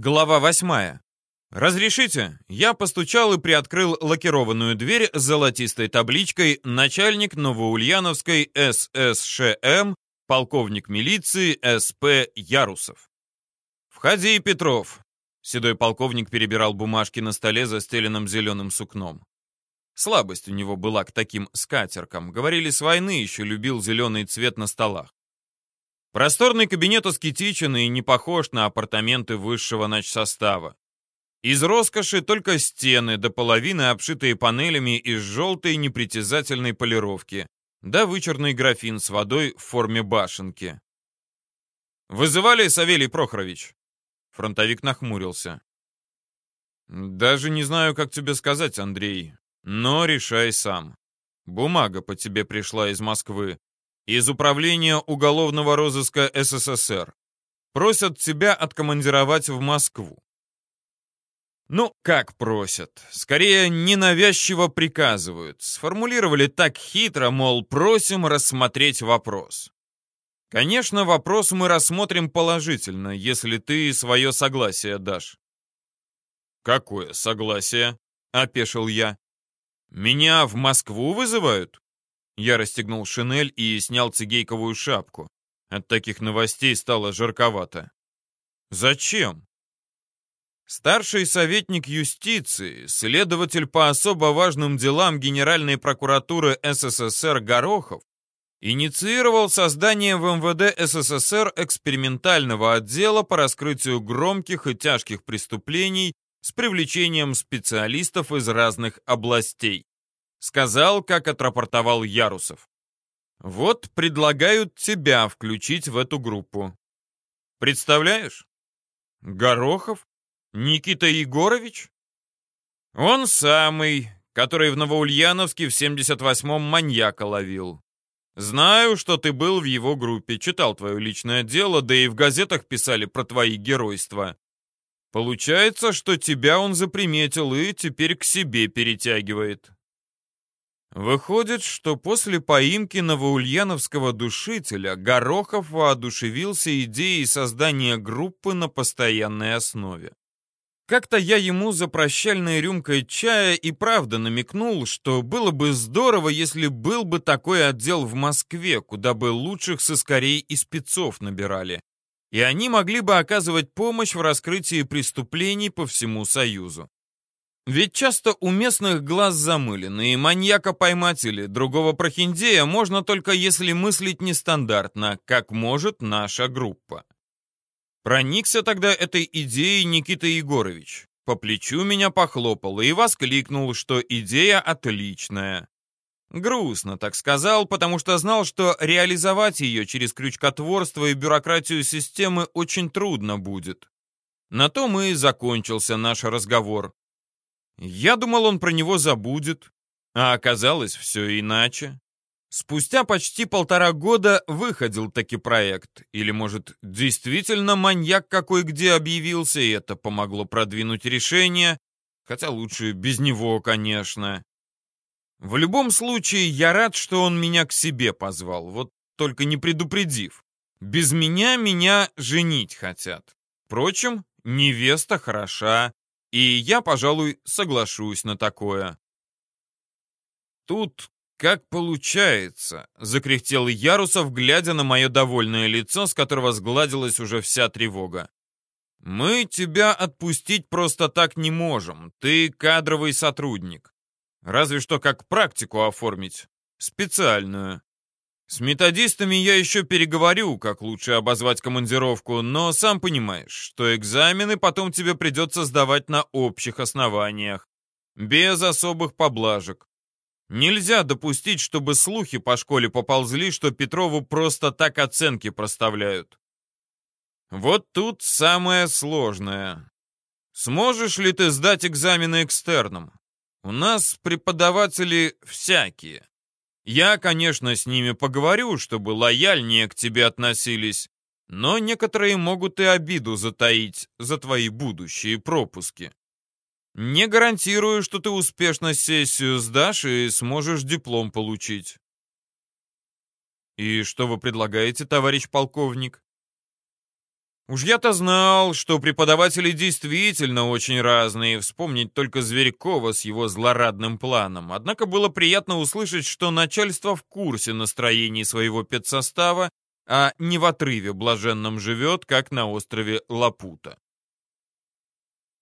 Глава восьмая. «Разрешите?» Я постучал и приоткрыл лакированную дверь с золотистой табличкой «Начальник Новоульяновской ССШМ, полковник милиции СП Ярусов». «Входи, Петров!» Седой полковник перебирал бумажки на столе, застеленном зеленым сукном. Слабость у него была к таким скатеркам. Говорили, с войны еще любил зеленый цвет на столах. Просторный кабинет аскетичен и не похож на апартаменты высшего начсостава. Из роскоши только стены до половины обшитые панелями из желтой непритязательной полировки, да вычурный графин с водой в форме башенки. «Вызывали, Савелий Прохорович?» Фронтовик нахмурился. «Даже не знаю, как тебе сказать, Андрей, но решай сам. Бумага по тебе пришла из Москвы, из Управления уголовного розыска СССР. Просят тебя откомандировать в Москву. Ну, как просят? Скорее, ненавязчиво приказывают. Сформулировали так хитро, мол, просим рассмотреть вопрос. Конечно, вопрос мы рассмотрим положительно, если ты свое согласие дашь. Какое согласие? Опешил я. Меня в Москву вызывают? Я расстегнул шинель и снял цигейковую шапку. От таких новостей стало жарковато. Зачем? Старший советник юстиции, следователь по особо важным делам Генеральной прокуратуры СССР Горохов, инициировал создание в МВД СССР экспериментального отдела по раскрытию громких и тяжких преступлений с привлечением специалистов из разных областей. Сказал, как отрапортовал Ярусов. Вот предлагают тебя включить в эту группу. Представляешь? Горохов? Никита Егорович? Он самый, который в Новоульяновске в 78-м маньяка ловил. Знаю, что ты был в его группе, читал твое личное дело, да и в газетах писали про твои геройства. Получается, что тебя он заприметил и теперь к себе перетягивает. Выходит, что после поимки новоульяновского душителя Горохов воодушевился идеей создания группы на постоянной основе. Как-то я ему за прощальной рюмкой чая и правда намекнул, что было бы здорово, если был бы такой отдел в Москве, куда бы лучших сыскарей и спецов набирали. И они могли бы оказывать помощь в раскрытии преступлений по всему Союзу. Ведь часто у местных глаз замылены, и маньяка поймать или другого прохиндея можно только если мыслить нестандартно, как может наша группа. Проникся тогда этой идеей Никита Егорович. По плечу меня похлопал и воскликнул, что идея отличная. Грустно так сказал, потому что знал, что реализовать ее через крючкотворство и бюрократию системы очень трудно будет. На том и закончился наш разговор. Я думал, он про него забудет, а оказалось все иначе. Спустя почти полтора года выходил таки проект. Или, может, действительно маньяк какой где объявился, и это помогло продвинуть решение. Хотя лучше без него, конечно. В любом случае, я рад, что он меня к себе позвал, вот только не предупредив. Без меня меня женить хотят. Впрочем, невеста хороша, и я, пожалуй, соглашусь на такое. Тут как получается, закряхтел Ярусов, глядя на мое довольное лицо, с которого сгладилась уже вся тревога. Мы тебя отпустить просто так не можем. Ты кадровый сотрудник. Разве что как практику оформить. Специальную. С методистами я еще переговорю, как лучше обозвать командировку, но сам понимаешь, что экзамены потом тебе придется сдавать на общих основаниях, без особых поблажек. Нельзя допустить, чтобы слухи по школе поползли, что Петрову просто так оценки проставляют. Вот тут самое сложное. Сможешь ли ты сдать экзамены экстерном? У нас преподаватели всякие. Я, конечно, с ними поговорю, чтобы лояльнее к тебе относились, но некоторые могут и обиду затаить за твои будущие пропуски. Не гарантирую, что ты успешно сессию сдашь и сможешь диплом получить. И что вы предлагаете, товарищ полковник? Уж я-то знал, что преподаватели действительно очень разные, вспомнить только Зверькова с его злорадным планом. Однако было приятно услышать, что начальство в курсе настроений своего педсостава, а не в отрыве блаженном живет, как на острове Лапута.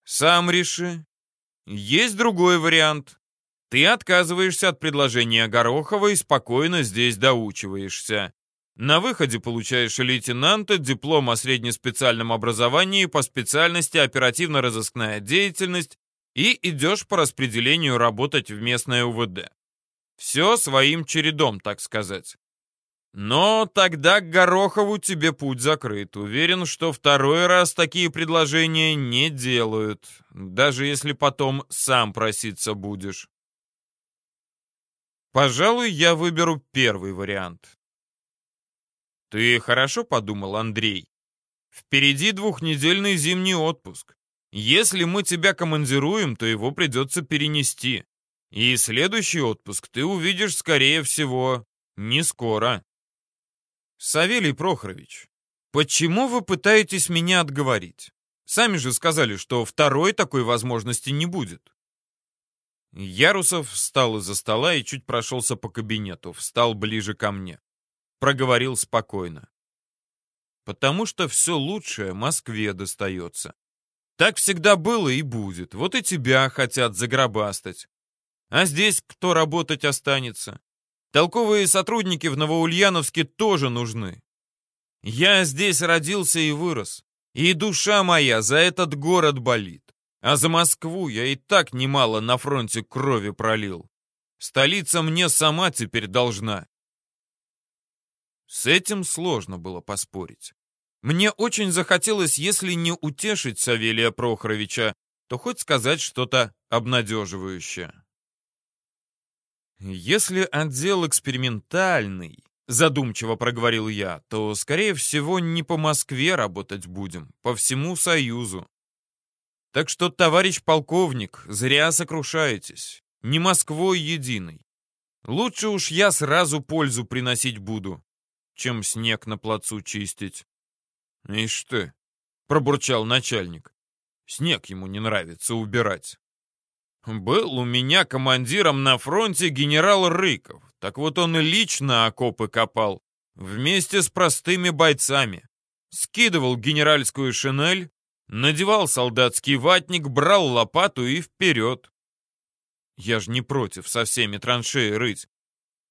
Сам реши. Есть другой вариант. Ты отказываешься от предложения Горохова и спокойно здесь доучиваешься. На выходе получаешь лейтенанта, диплом о среднеспециальном образовании по специальности оперативно-розыскная деятельность и идешь по распределению работать в местное УВД. Все своим чередом, так сказать. Но тогда к Горохову тебе путь закрыт. Уверен, что второй раз такие предложения не делают, даже если потом сам проситься будешь. Пожалуй, я выберу первый вариант. Ты хорошо подумал, Андрей? Впереди двухнедельный зимний отпуск. Если мы тебя командируем, то его придется перенести. И следующий отпуск ты увидишь, скорее всего, не скоро. Савелий Прохорович, почему вы пытаетесь меня отговорить? Сами же сказали, что второй такой возможности не будет. Ярусов встал из-за стола и чуть прошелся по кабинету, встал ближе ко мне проговорил спокойно. Потому что все лучшее Москве достается. Так всегда было и будет. Вот и тебя хотят загробастать. А здесь кто работать останется? Толковые сотрудники в Новоульяновске тоже нужны. Я здесь родился и вырос. И душа моя за этот город болит. А за Москву я и так немало на фронте крови пролил. Столица мне сама теперь должна. С этим сложно было поспорить. Мне очень захотелось, если не утешить Савелия Прохоровича, то хоть сказать что-то обнадеживающее. «Если отдел экспериментальный», — задумчиво проговорил я, «то, скорее всего, не по Москве работать будем, по всему Союзу. Так что, товарищ полковник, зря сокрушаетесь. Не Москвой единой. Лучше уж я сразу пользу приносить буду чем снег на плацу чистить. «Ишь ты!» — пробурчал начальник. «Снег ему не нравится убирать». «Был у меня командиром на фронте генерал Рыков. Так вот он лично окопы копал, вместе с простыми бойцами. Скидывал генеральскую шинель, надевал солдатский ватник, брал лопату и вперед. Я ж не против со всеми траншеи рыть.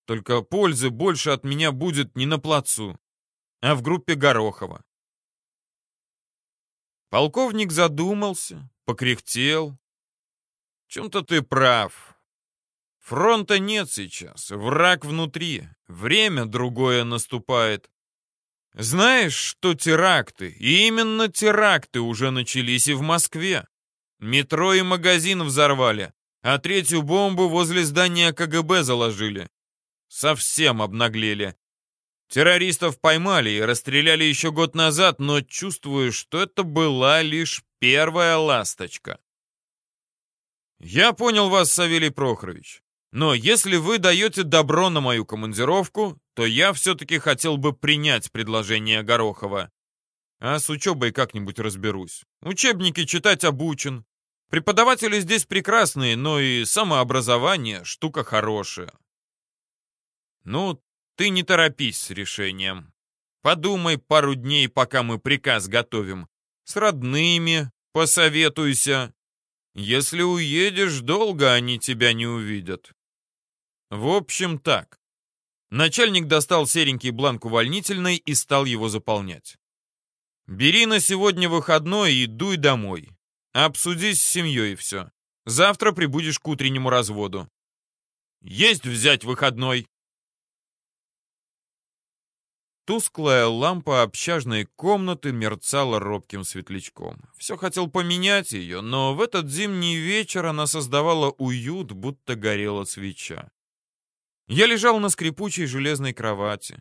Только пользы больше от меня будет не на плацу, а в группе Горохова. Полковник задумался, покряхтел. В чем-то ты прав. Фронта нет сейчас, враг внутри, время другое наступает. Знаешь, что теракты, и именно теракты уже начались и в Москве. Метро и магазин взорвали, а третью бомбу возле здания КГБ заложили. Совсем обнаглели. Террористов поймали и расстреляли еще год назад, но чувствую, что это была лишь первая ласточка. Я понял вас, Савелий Прохорович. Но если вы даете добро на мою командировку, то я все-таки хотел бы принять предложение Горохова. А с учебой как-нибудь разберусь. Учебники читать обучен. Преподаватели здесь прекрасные, но и самообразование — штука хорошая. «Ну, ты не торопись с решением. Подумай пару дней, пока мы приказ готовим. С родными посоветуйся. Если уедешь, долго они тебя не увидят». В общем, так. Начальник достал серенький бланк увольнительной и стал его заполнять. «Бери на сегодня выходной и дуй домой. Обсудись с семьей все. Завтра прибудешь к утреннему разводу». «Есть взять выходной!» Тусклая лампа общажной комнаты мерцала робким светлячком. Все хотел поменять ее, но в этот зимний вечер она создавала уют, будто горела свеча. Я лежал на скрипучей железной кровати.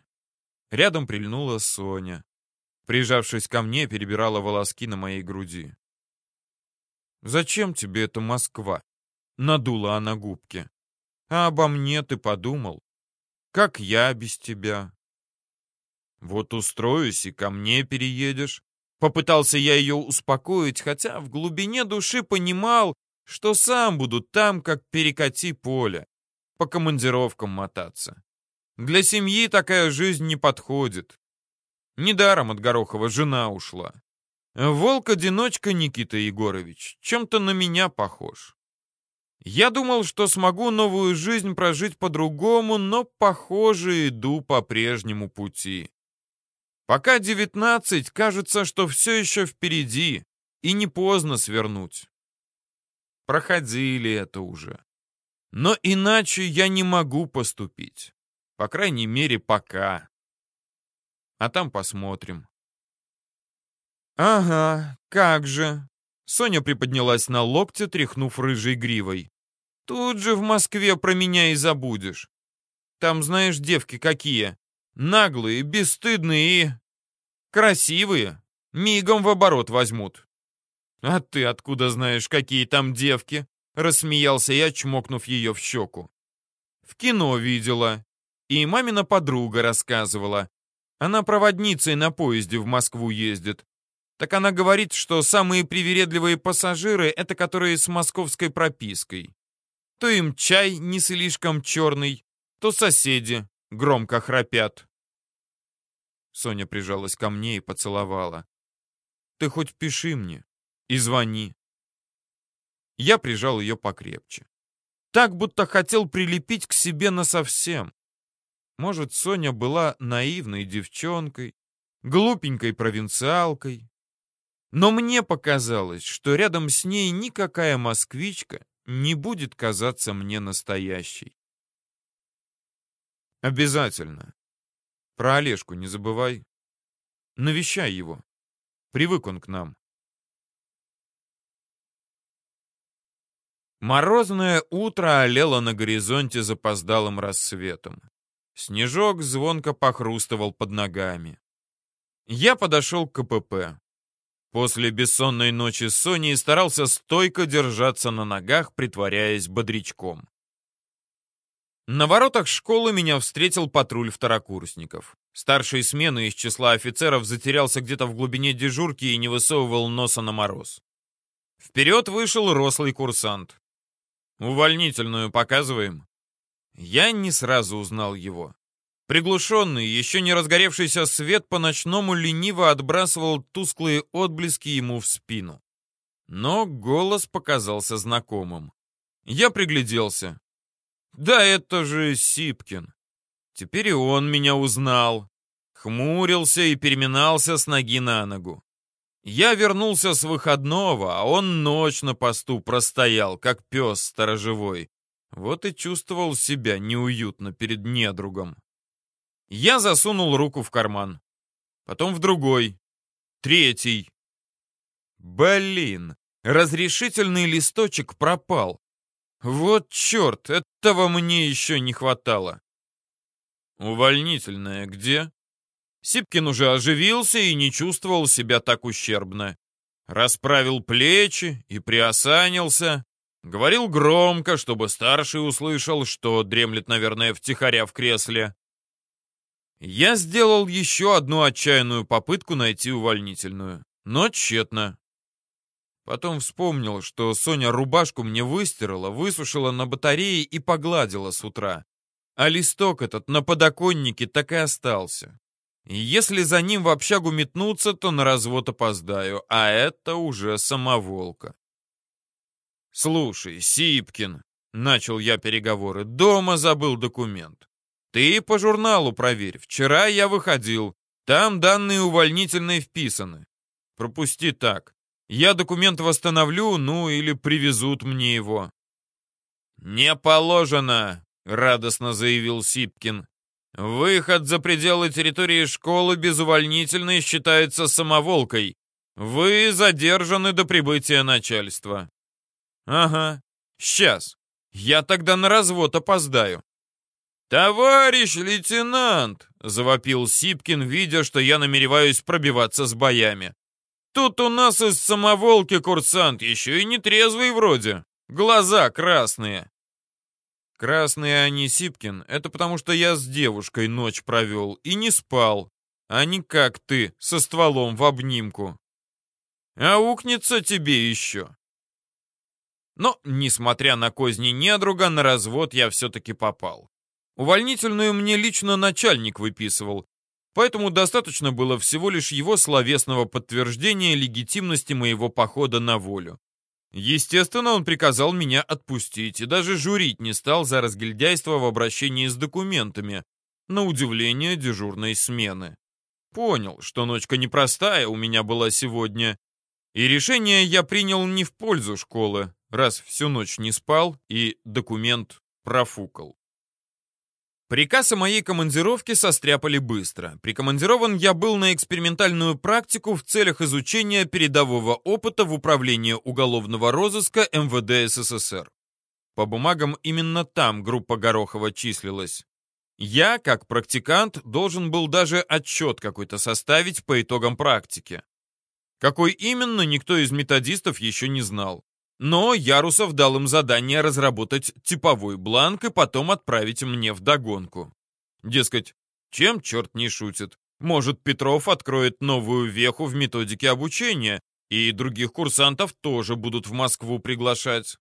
Рядом прильнула Соня. Прижавшись ко мне, перебирала волоски на моей груди. «Зачем тебе эта Москва?» — надула она губки. «А обо мне ты подумал? Как я без тебя?» Вот устроюсь и ко мне переедешь. Попытался я ее успокоить, хотя в глубине души понимал, что сам буду там, как перекати поле, по командировкам мотаться. Для семьи такая жизнь не подходит. Недаром от Горохова жена ушла. Волк-одиночка Никита Егорович чем-то на меня похож. Я думал, что смогу новую жизнь прожить по-другому, но, похоже, иду по прежнему пути. Пока девятнадцать, кажется, что все еще впереди, и не поздно свернуть. Проходили это уже. Но иначе я не могу поступить. По крайней мере, пока. А там посмотрим. Ага, как же. Соня приподнялась на локте, тряхнув рыжей гривой. Тут же в Москве про меня и забудешь. Там, знаешь, девки какие. Наглые, бесстыдные и... красивые. Мигом в оборот возьмут. А ты откуда знаешь, какие там девки? Рассмеялся я, чмокнув ее в щеку. В кино видела. И мамина подруга рассказывала. Она проводницей на поезде в Москву ездит. Так она говорит, что самые привередливые пассажиры — это которые с московской пропиской. То им чай не слишком черный, то соседи громко храпят. Соня прижалась ко мне и поцеловала. «Ты хоть пиши мне и звони». Я прижал ее покрепче. Так, будто хотел прилепить к себе насовсем. Может, Соня была наивной девчонкой, глупенькой провинциалкой. Но мне показалось, что рядом с ней никакая москвичка не будет казаться мне настоящей. Обязательно. Про Олежку не забывай. Навещай его. Привык он к нам. Морозное утро олело на горизонте запоздалым рассветом. Снежок звонко похрустывал под ногами. Я подошел к КПП. После бессонной ночи с Соней старался стойко держаться на ногах, притворяясь бодрячком. На воротах школы меня встретил патруль второкурсников. Старший смены из числа офицеров затерялся где-то в глубине дежурки и не высовывал носа на мороз. Вперед вышел рослый курсант. «Увольнительную показываем?» Я не сразу узнал его. Приглушенный, еще не разгоревшийся свет по-ночному лениво отбрасывал тусклые отблески ему в спину. Но голос показался знакомым. Я пригляделся. Да это же Сипкин. Теперь и он меня узнал. Хмурился и переминался с ноги на ногу. Я вернулся с выходного, а он ночь на посту простоял, как пес сторожевой. Вот и чувствовал себя неуютно перед недругом. Я засунул руку в карман. Потом в другой. Третий. Блин, разрешительный листочек пропал. Вот черт, этого мне еще не хватало. Увольнительная где? Сипкин уже оживился и не чувствовал себя так ущербно. Расправил плечи и приосанился. Говорил громко, чтобы старший услышал, что дремлет, наверное, втихаря в кресле. Я сделал еще одну отчаянную попытку найти увольнительную, но тщетно. Потом вспомнил, что Соня рубашку мне выстирала, высушила на батарее и погладила с утра. А листок этот на подоконнике так и остался. Если за ним в общагу метнуться, то на развод опоздаю, а это уже самоволка. «Слушай, Сипкин», — начал я переговоры, — «дома забыл документ. Ты по журналу проверь. Вчера я выходил. Там данные увольнительные вписаны. Пропусти так. Я документ восстановлю, ну или привезут мне его. Не положено, радостно заявил Сипкин. Выход за пределы территории школы без увольнительной считается самоволкой. Вы задержаны до прибытия начальства. Ага, сейчас. Я тогда на развод опоздаю. «Товарищ лейтенант!» — завопил Сипкин, видя, что я намереваюсь пробиваться с боями. «Тут у нас из самоволки курсант, еще и не трезвый вроде. Глаза красные». «Красные они, Сипкин, это потому что я с девушкой ночь провел и не спал, а не как ты, со стволом в обнимку. Аукнется тебе еще. Но, несмотря на козни недруга, на развод я все-таки попал. Увольнительную мне лично начальник выписывал, поэтому достаточно было всего лишь его словесного подтверждения легитимности моего похода на волю. Естественно, он приказал меня отпустить и даже журить не стал за разгильдяйство в обращении с документами, на удивление дежурной смены. Понял, что ночка непростая у меня была сегодня, и решение я принял не в пользу школы, раз всю ночь не спал и документ профукал. Приказ о моей командировке состряпали быстро. Прикомандирован я был на экспериментальную практику в целях изучения передового опыта в управлении уголовного розыска МВД СССР. По бумагам именно там группа Горохова числилась. Я, как практикант, должен был даже отчет какой-то составить по итогам практики. Какой именно, никто из методистов еще не знал. Но Ярусов дал им задание разработать типовой бланк и потом отправить мне в догонку. Дескать, чем черт не шутит? Может, Петров откроет новую веху в методике обучения, и других курсантов тоже будут в Москву приглашать.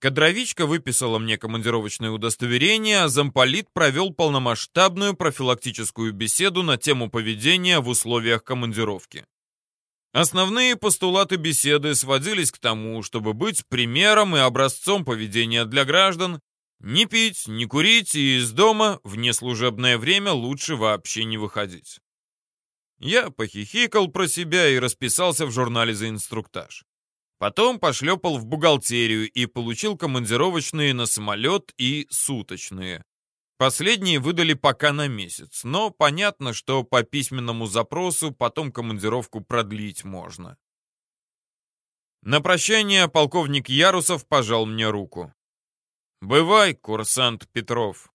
Кадровичка выписала мне командировочное удостоверение, а замполит провел полномасштабную профилактическую беседу на тему поведения в условиях командировки. Основные постулаты беседы сводились к тому, чтобы быть примером и образцом поведения для граждан, не пить, не курить и из дома в неслужебное время лучше вообще не выходить. Я похихикал про себя и расписался в журнале за инструктаж. Потом пошлепал в бухгалтерию и получил командировочные на самолет и суточные. Последние выдали пока на месяц, но понятно, что по письменному запросу потом командировку продлить можно. На прощание полковник Ярусов пожал мне руку. «Бывай, курсант Петров.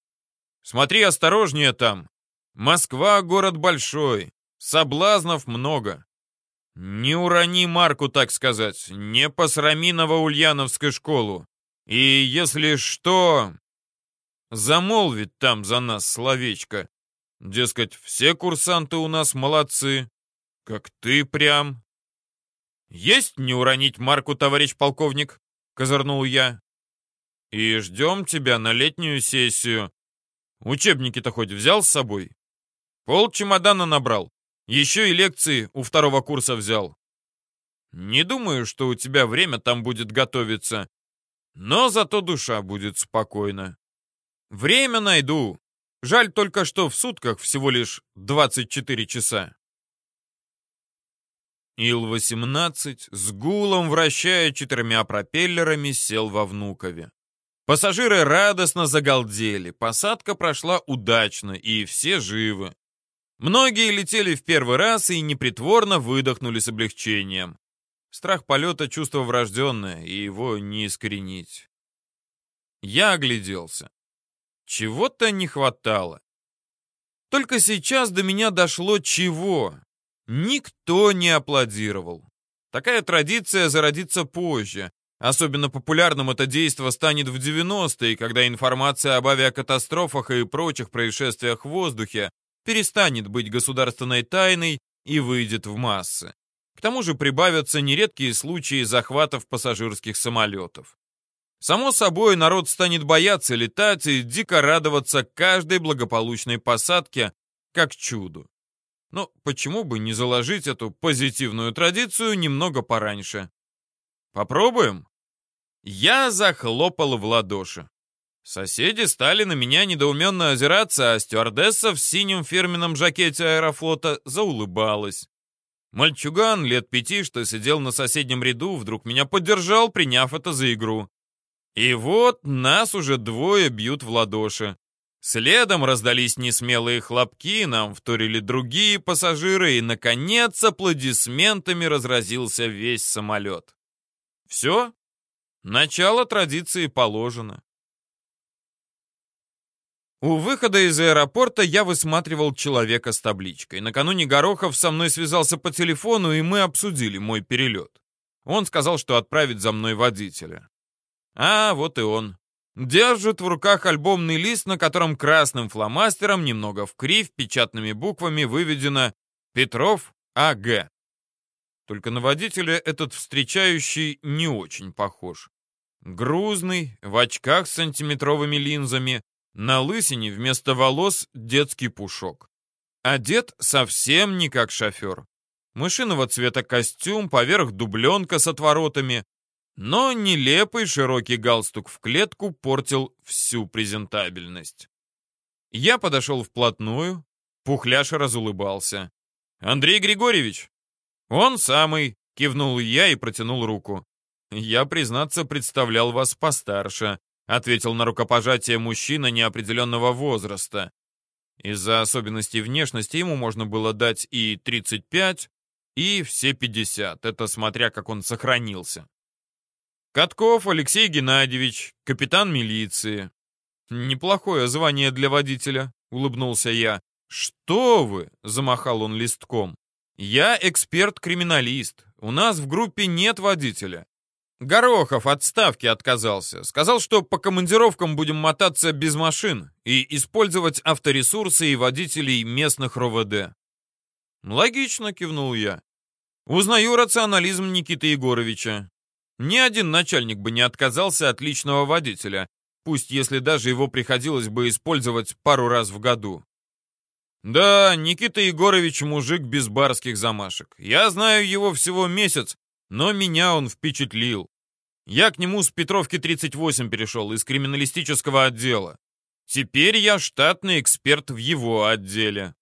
Смотри осторожнее там. Москва — город большой, соблазнов много. Не урони марку, так сказать, не посрами Новоульяновскую школу. И если что, замолвит там за нас словечко. Дескать, все курсанты у нас молодцы, как ты прям. Есть не уронить марку, товарищ полковник, козырнул я. И ждем тебя на летнюю сессию. Учебники-то хоть взял с собой? Пол чемодана набрал. Еще и лекции у второго курса взял. Не думаю, что у тебя время там будет готовиться, но зато душа будет спокойна. Время найду. Жаль только, что в сутках всего лишь 24 часа. Ил-18 с гулом, вращая четырьмя пропеллерами, сел во Внукове. Пассажиры радостно загалдели, посадка прошла удачно, и все живы. Многие летели в первый раз и непритворно выдохнули с облегчением. Страх полета — чувство врожденное, и его не искоренить. Я огляделся. Чего-то не хватало. Только сейчас до меня дошло чего. Никто не аплодировал. Такая традиция зародится позже. Особенно популярным это действо станет в 90-е, когда информация об авиакатастрофах и прочих происшествиях в воздухе перестанет быть государственной тайной и выйдет в массы. К тому же прибавятся нередкие случаи захватов пассажирских самолетов. Само собой, народ станет бояться летать и дико радоваться каждой благополучной посадке, как чуду. Но почему бы не заложить эту позитивную традицию немного пораньше? Попробуем? Я захлопал в ладоши. Соседи стали на меня недоуменно озираться, а стюардесса в синем фирменном жакете аэрофлота заулыбалась. Мальчуган лет пяти, что сидел на соседнем ряду, вдруг меня поддержал, приняв это за игру. И вот нас уже двое бьют в ладоши. Следом раздались несмелые хлопки, нам вторили другие пассажиры, и, наконец, аплодисментами разразился весь самолет. Все, начало традиции положено. У выхода из аэропорта я высматривал человека с табличкой. Накануне Горохов со мной связался по телефону, и мы обсудили мой перелет. Он сказал, что отправит за мной водителя. А, вот и он. Держит в руках альбомный лист, на котором красным фломастером, немного в кривь, печатными буквами выведено «Петров А.Г». Только на водителя этот встречающий не очень похож. Грузный, в очках с сантиметровыми линзами, на лысине вместо волос детский пушок. Одет совсем не как шофер. Мышиного цвета костюм, поверх дубленка с отворотами, но нелепый широкий галстук в клетку портил всю презентабельность. Я подошел вплотную, Пухляш разулыбался. «Андрей Григорьевич!» «Он самый!» — кивнул я и протянул руку. «Я, признаться, представлял вас постарше», — ответил на рукопожатие мужчина неопределенного возраста. Из-за особенностей внешности ему можно было дать и 35, и все 50, это смотря как он сохранился. Катков Алексей Геннадьевич, капитан милиции. Неплохое звание для водителя, улыбнулся я. Что вы, замахал он листком. Я эксперт-криминалист. У нас в группе нет водителя. Горохов от ставки отказался. Сказал, что по командировкам будем мотаться без машин и использовать авторесурсы и водителей местных РОВД. Логично, кивнул я. Узнаю рационализм Никиты Егоровича. Ни один начальник бы не отказался от личного водителя, пусть если даже его приходилось бы использовать пару раз в году. Да, Никита Егорович мужик без барских замашек. Я знаю его всего месяц, но меня он впечатлил. Я к нему с Петровки 38 перешел, из криминалистического отдела. Теперь я штатный эксперт в его отделе.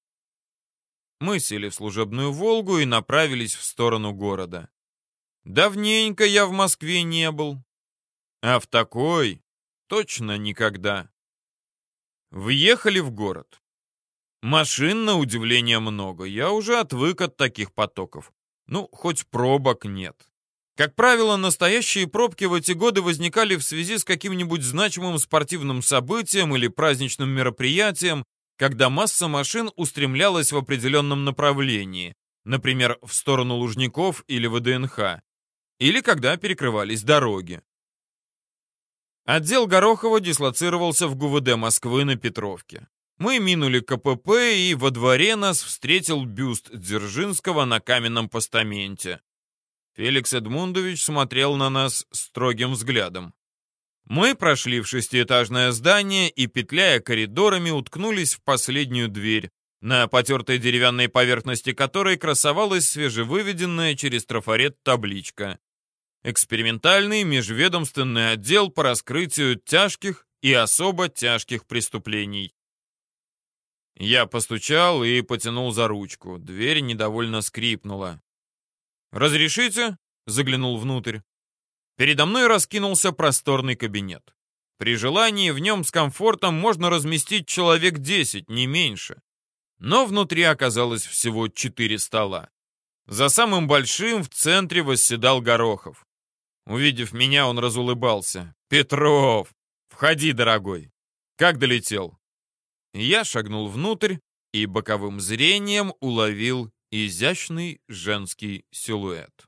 Мы сели в служебную «Волгу» и направились в сторону города. Давненько я в Москве не был. А в такой точно никогда. Въехали в город. Машин, на удивление, много. Я уже отвык от таких потоков. Ну, хоть пробок нет. Как правило, настоящие пробки в эти годы возникали в связи с каким-нибудь значимым спортивным событием или праздничным мероприятием, когда масса машин устремлялась в определенном направлении, например, в сторону Лужников или ВДНХ, или когда перекрывались дороги. Отдел Горохова дислоцировался в ГУВД Москвы на Петровке. Мы минули КПП, и во дворе нас встретил бюст Дзержинского на каменном постаменте. Феликс Эдмундович смотрел на нас строгим взглядом. Мы прошли в шестиэтажное здание и, петляя коридорами, уткнулись в последнюю дверь, на потертой деревянной поверхности которой красовалась свежевыведенная через трафарет табличка. Экспериментальный межведомственный отдел по раскрытию тяжких и особо тяжких преступлений. Я постучал и потянул за ручку. Дверь недовольно скрипнула. «Разрешите?» — заглянул внутрь. Передо мной раскинулся просторный кабинет. При желании в нем с комфортом можно разместить человек 10, не меньше. Но внутри оказалось всего четыре стола. За самым большим в центре восседал Горохов. Увидев меня, он разулыбался. «Петров! Входи, дорогой! Как долетел?» Я шагнул внутрь и боковым зрением уловил изящный женский силуэт.